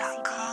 大哥